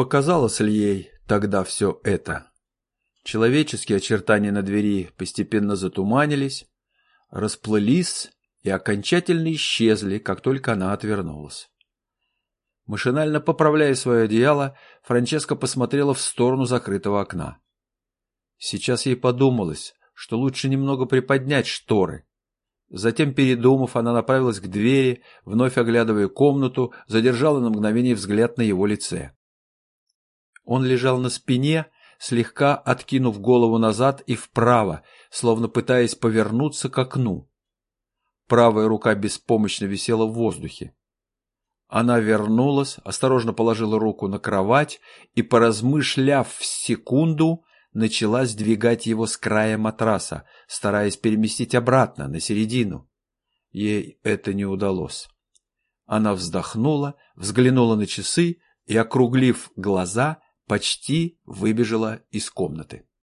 Показалось ли ей тогда все это? Человеческие очертания на двери постепенно затуманились, расплылись и окончательно исчезли, как только она отвернулась. Машинально поправляя свое одеяло, Франческа посмотрела в сторону закрытого окна. Сейчас ей подумалось, что лучше немного приподнять шторы. Затем, передумав, она направилась к двери, вновь оглядывая комнату, задержала на мгновение взгляд на его лице. Он лежал на спине, слегка откинув голову назад и вправо, словно пытаясь повернуться к окну. Правая рука беспомощно висела в воздухе. Она вернулась, осторожно положила руку на кровать и, поразмышляв в секунду, начала сдвигать его с края матраса, стараясь переместить обратно, на середину. Ей это не удалось. Она вздохнула, взглянула на часы и, округлив глаза, почти выбежала из комнаты.